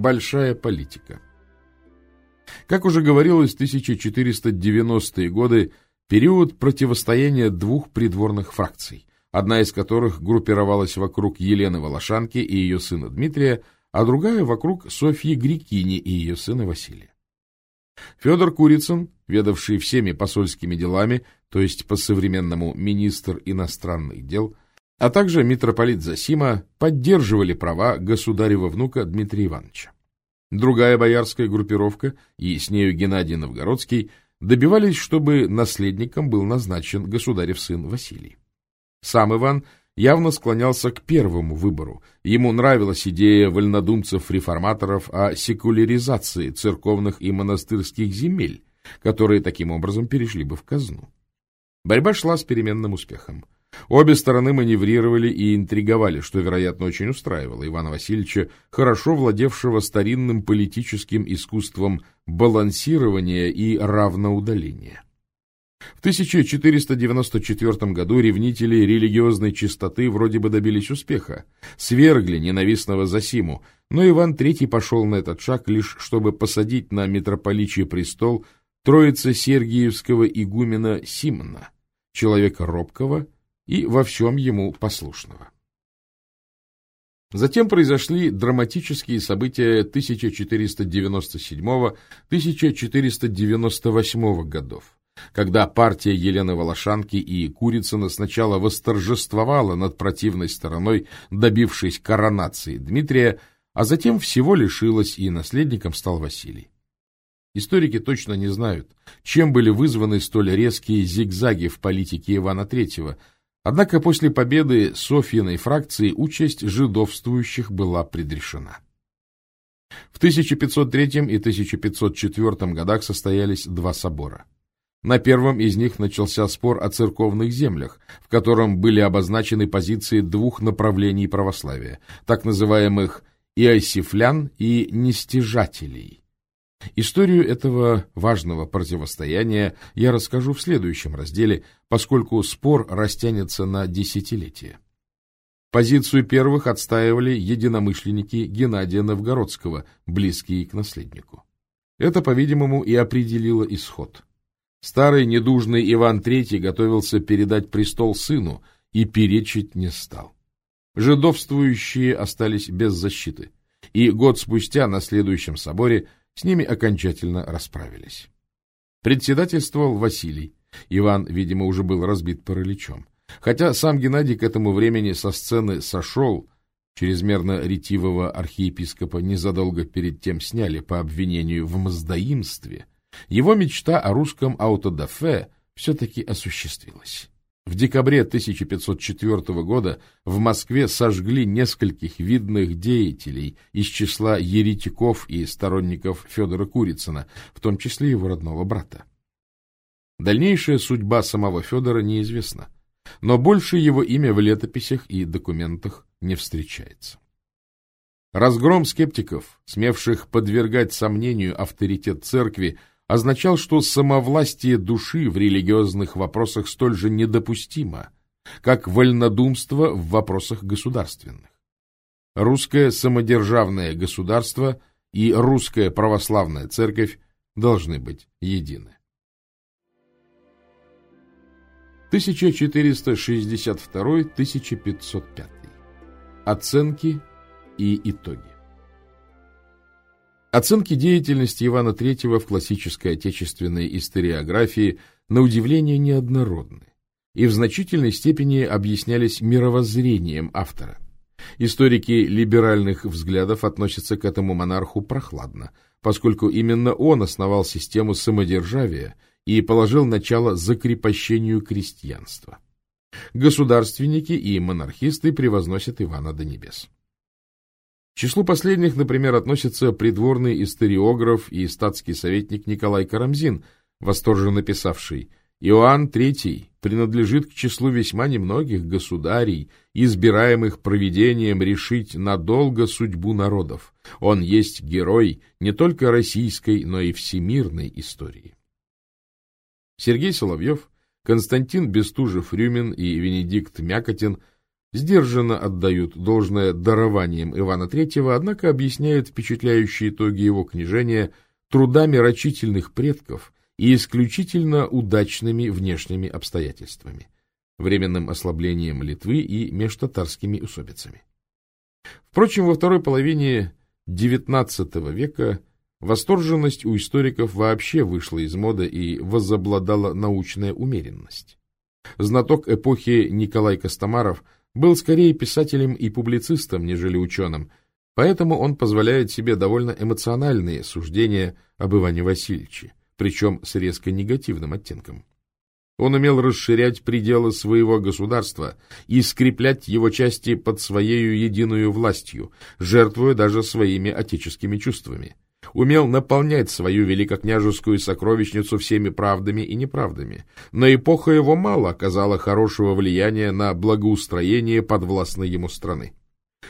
Большая политика Как уже говорилось, 1490-е годы – период противостояния двух придворных фракций, одна из которых группировалась вокруг Елены Волошанки и ее сына Дмитрия, а другая вокруг Софьи Грикини и ее сына Василия. Федор Курицын, ведавший всеми посольскими делами, то есть по-современному министр иностранных дел, а также митрополит Засима, поддерживали права государева внука Дмитрия Ивановича. Другая боярская группировка, и с нею Геннадий Новгородский, добивались, чтобы наследником был назначен государев сын Василий. Сам Иван явно склонялся к первому выбору. Ему нравилась идея вольнодумцев-реформаторов о секуляризации церковных и монастырских земель, которые таким образом перешли бы в казну. Борьба шла с переменным успехом. Обе стороны маневрировали и интриговали, что, вероятно, очень устраивало Ивана Васильевича, хорошо владевшего старинным политическим искусством балансирования и равноудаления. В 1494 году ревнители религиозной чистоты вроде бы добились успеха, свергли ненавистного Засиму, но Иван III пошел на этот шаг лишь чтобы посадить на митрополичий престол троица Сергиевского игумена Симона, человека робкого и во всем ему послушного. Затем произошли драматические события 1497-1498 годов, когда партия Елены Волошанки и Курицына сначала восторжествовала над противной стороной, добившись коронации Дмитрия, а затем всего лишилась и наследником стал Василий. Историки точно не знают, чем были вызваны столь резкие зигзаги в политике Ивана III, однако после победы Софьиной фракции участь жидовствующих была предрешена. В 1503 и 1504 годах состоялись два собора. На первом из них начался спор о церковных землях, в котором были обозначены позиции двух направлений православия, так называемых иосифлян и нестяжателей. Историю этого важного противостояния я расскажу в следующем разделе, поскольку спор растянется на десятилетия. Позицию первых отстаивали единомышленники Геннадия Новгородского, близкие к наследнику. Это, по-видимому, и определило исход. Старый недужный Иван III готовился передать престол сыну и перечить не стал. Жидовствующие остались без защиты, и год спустя на следующем соборе – с ними окончательно расправились. Председательствовал Василий. Иван, видимо, уже был разбит параличом. Хотя сам Геннадий к этому времени со сцены сошел, чрезмерно ретивого архиепископа незадолго перед тем сняли по обвинению в мздоимстве, его мечта о русском аутодафе все-таки осуществилась. В декабре 1504 года в Москве сожгли нескольких видных деятелей из числа еретиков и сторонников Федора Курицына, в том числе его родного брата. Дальнейшая судьба самого Федора неизвестна, но больше его имя в летописях и документах не встречается. Разгром скептиков, смевших подвергать сомнению авторитет церкви, означал, что самовластие души в религиозных вопросах столь же недопустимо, как вольнодумство в вопросах государственных. Русское самодержавное государство и русская православная церковь должны быть едины. 1462-1505. Оценки и итоги. Оценки деятельности Ивана III в классической отечественной историографии на удивление неоднородны и в значительной степени объяснялись мировоззрением автора. Историки либеральных взглядов относятся к этому монарху прохладно, поскольку именно он основал систему самодержавия и положил начало закрепощению крестьянства. Государственники и монархисты превозносят Ивана до небес. К числу последних, например, относится придворный историограф и статский советник Николай Карамзин, восторженно писавший «Иоанн III принадлежит к числу весьма немногих государей, избираемых провидением решить надолго судьбу народов. Он есть герой не только российской, но и всемирной истории». Сергей Соловьев, Константин Бестужев-Рюмин и Венедикт Мякотин сдержанно отдают должное дарованиям Ивана III, однако объясняют впечатляющие итоги его княжения трудами рачительных предков и исключительно удачными внешними обстоятельствами, временным ослаблением Литвы и межтатарскими усобицами. Впрочем, во второй половине XIX века восторженность у историков вообще вышла из моды и возобладала научная умеренность. Знаток эпохи Николай Костомаров был скорее писателем и публицистом, нежели ученым, поэтому он позволяет себе довольно эмоциональные суждения об Иване Васильевиче, причем с резко негативным оттенком. Он умел расширять пределы своего государства и скреплять его части под своей единую властью, жертвуя даже своими отеческими чувствами. Умел наполнять свою великокняжескую сокровищницу всеми правдами и неправдами, но эпоха его мало оказала хорошего влияния на благоустроение подвластной ему страны.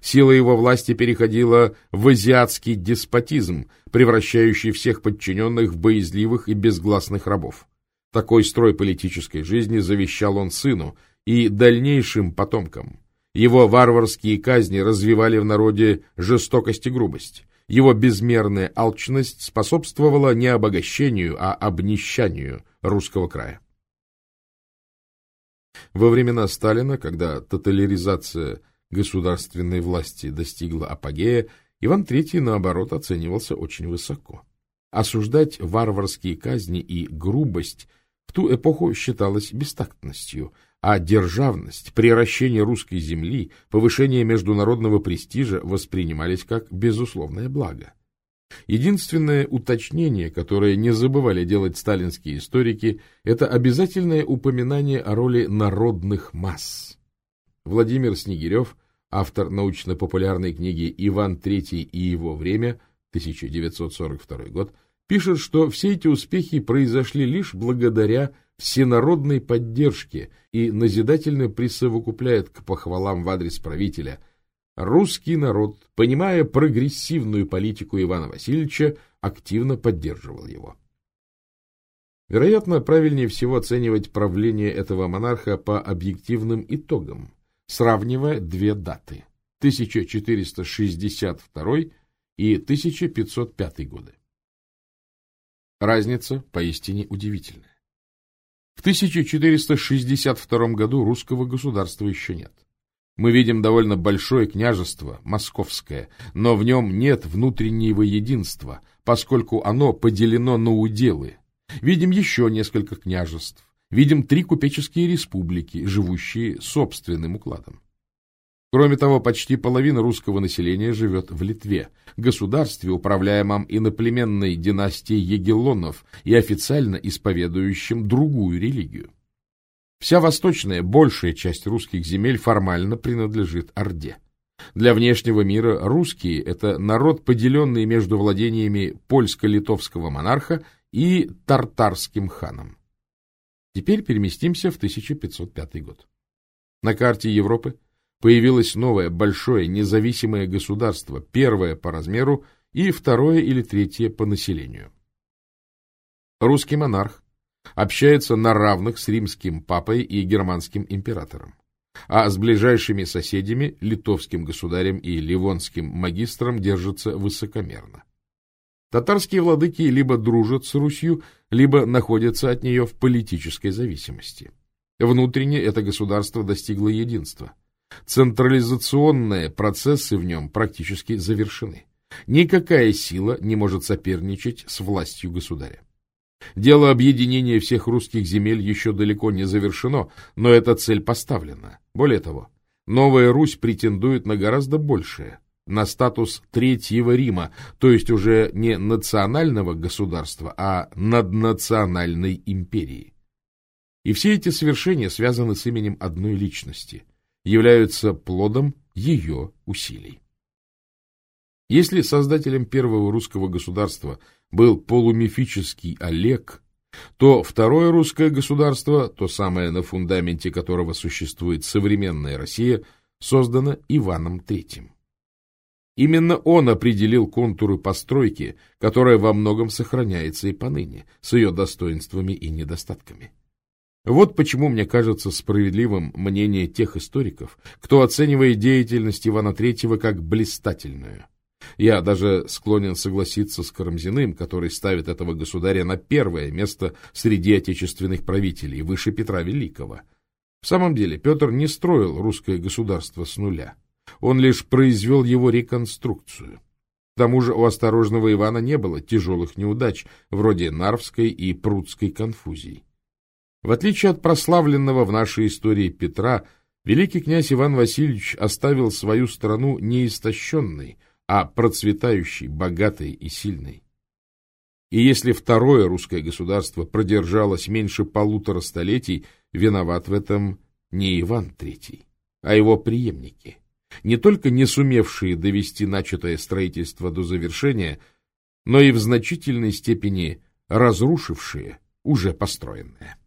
Сила его власти переходила в азиатский деспотизм, превращающий всех подчиненных в боязливых и безгласных рабов. Такой строй политической жизни завещал он сыну и дальнейшим потомкам. Его варварские казни развивали в народе жестокость и грубость. Его безмерная алчность способствовала не обогащению, а обнищанию русского края. Во времена Сталина, когда тоталяризация государственной власти достигла апогея, Иван III, наоборот, оценивался очень высоко. Осуждать варварские казни и грубость в ту эпоху считалось бестактностью, а державность, приращение русской земли, повышение международного престижа воспринимались как безусловное благо. Единственное уточнение, которое не забывали делать сталинские историки, это обязательное упоминание о роли народных масс. Владимир Снегирев, автор научно-популярной книги «Иван III и его время», 1942 год, пишет, что все эти успехи произошли лишь благодаря всенародной поддержке и назидательно присовокупляет к похвалам в адрес правителя. Русский народ, понимая прогрессивную политику Ивана Васильевича, активно поддерживал его. Вероятно, правильнее всего оценивать правление этого монарха по объективным итогам, сравнивая две даты – 1462 и 1505 годы. Разница поистине удивительная. В 1462 году русского государства еще нет. Мы видим довольно большое княжество, московское, но в нем нет внутреннего единства, поскольку оно поделено на уделы. Видим еще несколько княжеств, видим три купеческие республики, живущие собственным укладом. Кроме того, почти половина русского населения живет в Литве, государстве, управляемом иноплеменной династией Егелонов и официально исповедующим другую религию. Вся восточная, большая часть русских земель формально принадлежит Орде. Для внешнего мира русские – это народ, поделенный между владениями польско-литовского монарха и тартарским ханом. Теперь переместимся в 1505 год. На карте Европы появилось новое, большое, независимое государство, первое по размеру и второе или третье по населению. Русский монарх общается на равных с римским папой и германским императором, а с ближайшими соседями, литовским государем и ливонским магистром, держится высокомерно. Татарские владыки либо дружат с Русью, либо находятся от нее в политической зависимости. Внутренне это государство достигло единства – Централизационные процессы в нем практически завершены. Никакая сила не может соперничать с властью государя. Дело объединения всех русских земель еще далеко не завершено, но эта цель поставлена. Более того, Новая Русь претендует на гораздо большее, на статус Третьего Рима, то есть уже не национального государства, а наднациональной империи. И все эти совершения связаны с именем одной личности – являются плодом ее усилий. Если создателем первого русского государства был полумифический Олег, то второе русское государство, то самое на фундаменте которого существует современная Россия, создано Иваном III. Именно он определил контуры постройки, которая во многом сохраняется и поныне, с ее достоинствами и недостатками. Вот почему мне кажется справедливым мнение тех историков, кто оценивает деятельность Ивана III как блистательную. Я даже склонен согласиться с Карамзиным, который ставит этого государя на первое место среди отечественных правителей, выше Петра Великого. В самом деле Петр не строил русское государство с нуля. Он лишь произвел его реконструкцию. К тому же у осторожного Ивана не было тяжелых неудач, вроде Нарвской и Прудской конфузий. В отличие от прославленного в нашей истории Петра, великий князь Иван Васильевич оставил свою страну не истощенной, а процветающей, богатой и сильной. И если второе русское государство продержалось меньше полутора столетий, виноват в этом не Иван III, а его преемники, не только не сумевшие довести начатое строительство до завершения, но и в значительной степени разрушившие уже построенное.